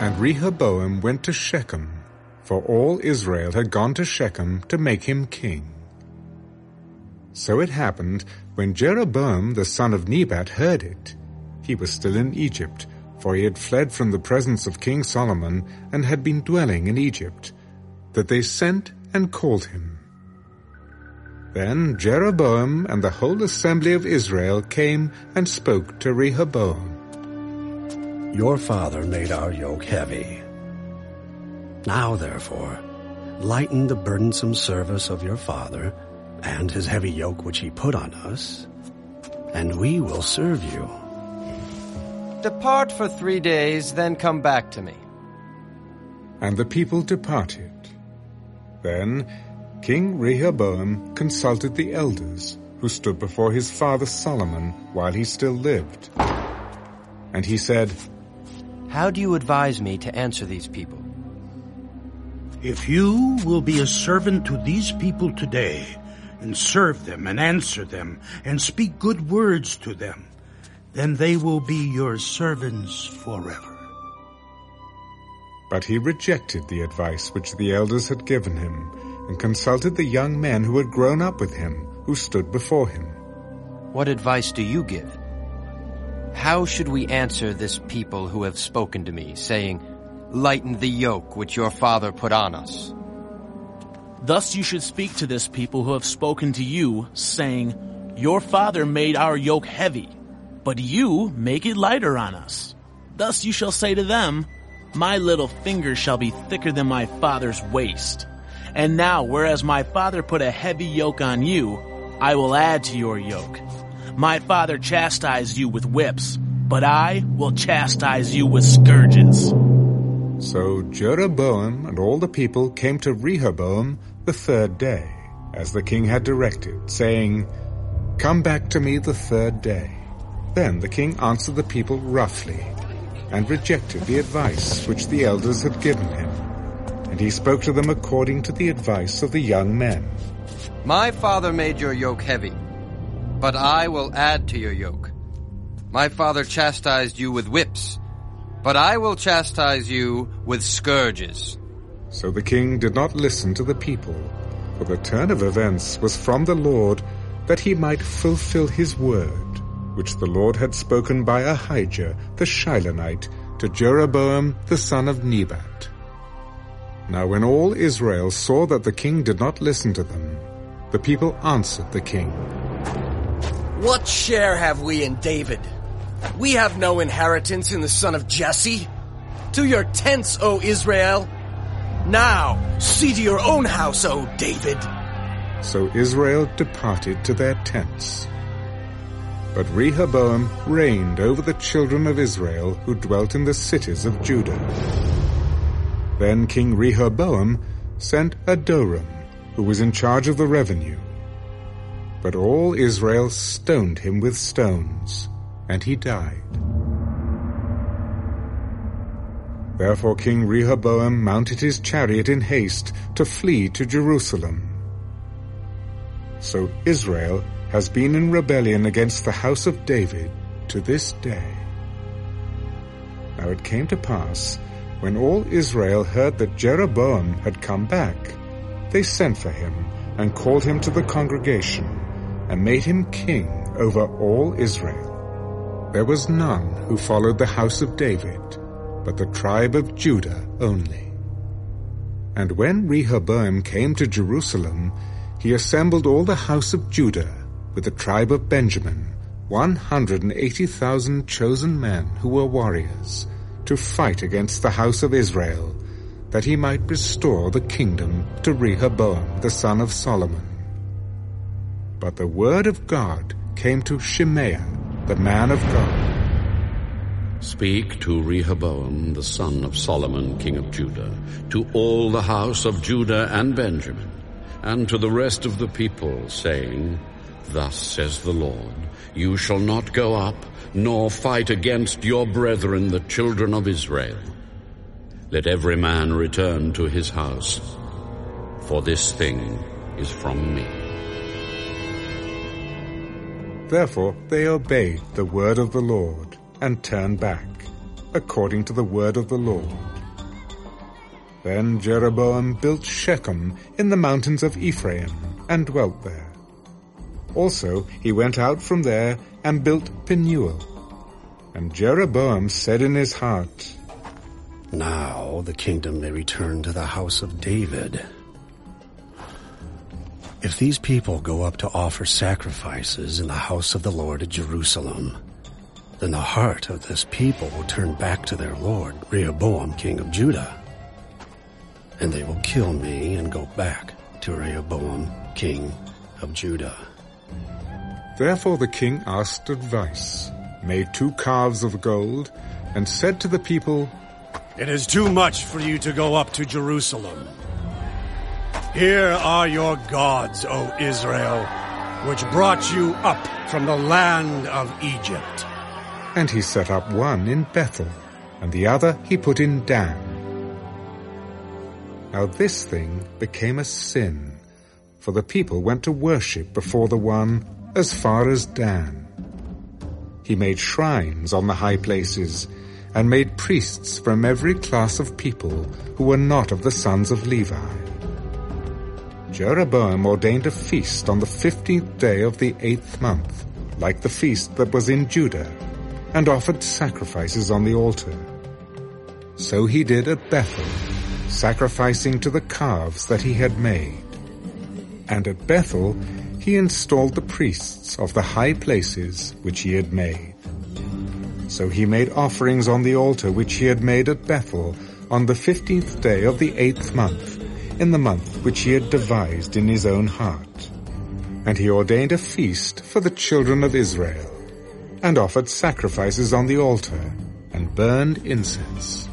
And Rehoboam went to Shechem, for all Israel had gone to Shechem to make him king. So it happened, when Jeroboam the son of Nebat heard it, he was still in Egypt, for he had fled from the presence of King Solomon and had been dwelling in Egypt, that they sent and called him. Then Jeroboam and the whole assembly of Israel came and spoke to Rehoboam. Your father made our yoke heavy. Now, therefore, lighten the burdensome service of your father and his heavy yoke which he put on us, and we will serve you. Depart for three days, then come back to me. And the people departed. Then King Rehoboam consulted the elders who stood before his father Solomon while he still lived. And he said, How do you advise me to answer these people? If you will be a servant to these people today, and serve them, and answer them, and speak good words to them, then they will be your servants forever. But he rejected the advice which the elders had given him, and consulted the young men who had grown up with him, who stood before him. What advice do you give? How should we answer this people who have spoken to me, saying, Lighten the yoke which your father put on us? Thus you should speak to this people who have spoken to you, saying, Your father made our yoke heavy, but you make it lighter on us. Thus you shall say to them, My little finger shall be thicker than my father's waist. And now, whereas my father put a heavy yoke on you, I will add to your yoke. My father chastised you with whips, but I will chastise you with scourges. So Jeroboam and all the people came to Rehoboam the third day, as the king had directed, saying, Come back to me the third day. Then the king answered the people roughly, and rejected the advice which the elders had given him. And he spoke to them according to the advice of the young men. My father made your yoke heavy, but I will add to your yoke. My father chastised you with whips, but I will chastise you with scourges. So the king did not listen to the people, for the turn of events was from the Lord, that he might fulfill his word, which the Lord had spoken by Ahijah the Shilonite to Jeroboam the son of Nebat. Now when all Israel saw that the king did not listen to them, the people answered the king. What share have we in David? We have no inheritance in the son of Jesse. To your tents, O Israel! Now, see to your own house, O David! So Israel departed to their tents. But Rehoboam reigned over the children of Israel who dwelt in the cities of Judah. Then King Rehoboam sent Adoram, who was in charge of the revenue. But all Israel stoned him with stones, and he died. Therefore King Rehoboam mounted his chariot in haste to flee to Jerusalem. So Israel has been in rebellion against the house of David to this day. Now it came to pass, when all Israel heard that Jeroboam had come back, they sent for him and called him to the congregation and made him king over all Israel. There was none who followed the house of David, but the tribe of Judah only. And when Rehoboam came to Jerusalem, he assembled all the house of Judah with the tribe of Benjamin, 180,000 chosen men who were warriors, to fight against the house of Israel, that he might restore the kingdom to Rehoboam the son of Solomon. But the word of God came to Shemaiah, the man of God. Speak to Rehoboam the son of Solomon king of Judah, to all the house of Judah and Benjamin, and to the rest of the people, saying, Thus says the Lord, You shall not go up, nor fight against your brethren the children of Israel. Let every man return to his house, for this thing is from me. Therefore they obeyed the word of the Lord and turned back. according to the word of the Lord. Then Jeroboam built Shechem in the mountains of Ephraim, and dwelt there. Also he went out from there and built Penuel. And Jeroboam said in his heart, Now the kingdom may return to the house of David. If these people go up to offer sacrifices in the house of the Lord at Jerusalem, then the heart of this people will turn back to their Lord, Rehoboam, king of Judah. And they will kill me and go back to Rehoboam, king of Judah. Therefore the king asked advice, made two calves of gold, and said to the people, It is too much for you to go up to Jerusalem. Here are your gods, O Israel, which brought you up from the land of Egypt. And he set up one in Bethel, and the other he put in Dan. Now this thing became a sin, for the people went to worship before the one as far as Dan. He made shrines on the high places, and made priests from every class of people who were not of the sons of Levi. Jeroboam ordained a feast on the fifteenth day of the eighth month, like the feast that was in Judah, and offered sacrifices on the altar. So he did at Bethel, sacrificing to the calves that he had made. And at Bethel he installed the priests of the high places which he had made. So he made offerings on the altar which he had made at Bethel on the fifteenth day of the eighth month, in the month which he had devised in his own heart. And he ordained a feast for the children of Israel, and offered sacrifices on the altar, and burned incense.